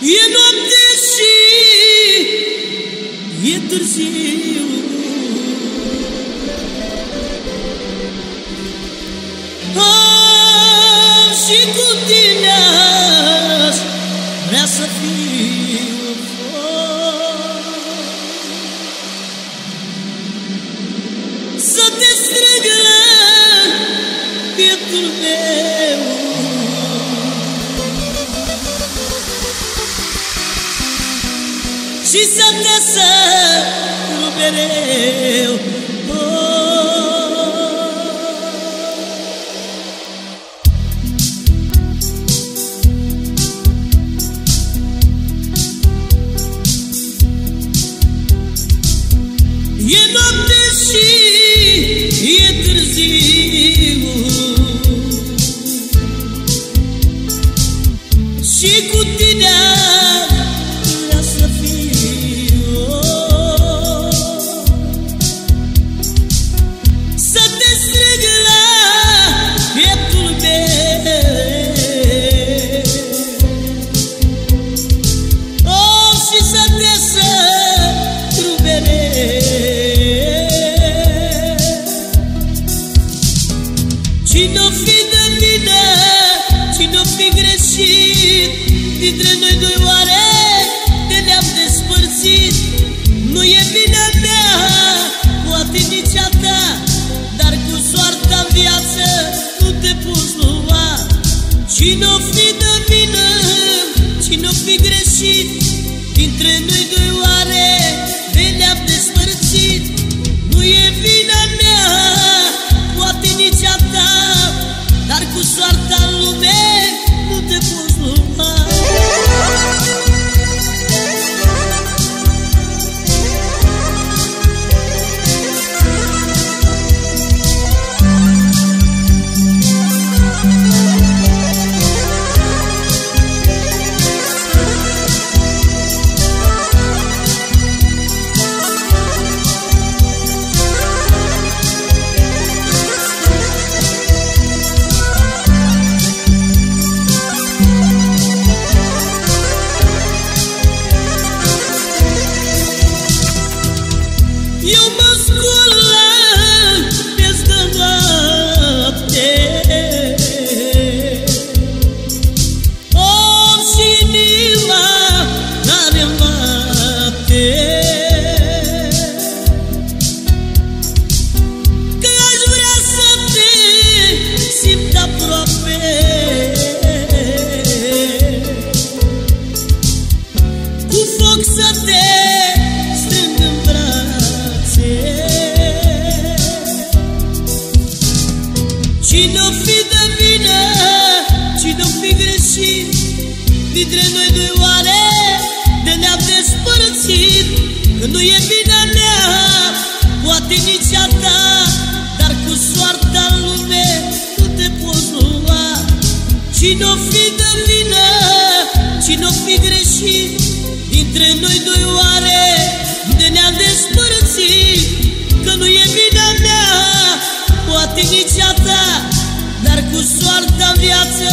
E não deixe E terceiro Ah, chicotilhas Nessa fila Se te estragará Dentro dela Și să te sărut mereu Cine-o fi de mine, cine-o fi greșit? Dintre noi doi oare de ne-am despărțit? Nu e vina mea, poate nici a ta Dar cu soarta în viață nu te poți lua. Cine-o fi de vină, cine-o fi greșit? Dintre noi doi oare Când nu e vina mea, poate nici a ta Dar cu soarta în lume nu te poți lua. Cine-o fi de vină, cine-o fi greșit Dintre noi doi oare de ne-am despărțit? Că nu e vina mea, poate nici a ta Dar cu soarta în viață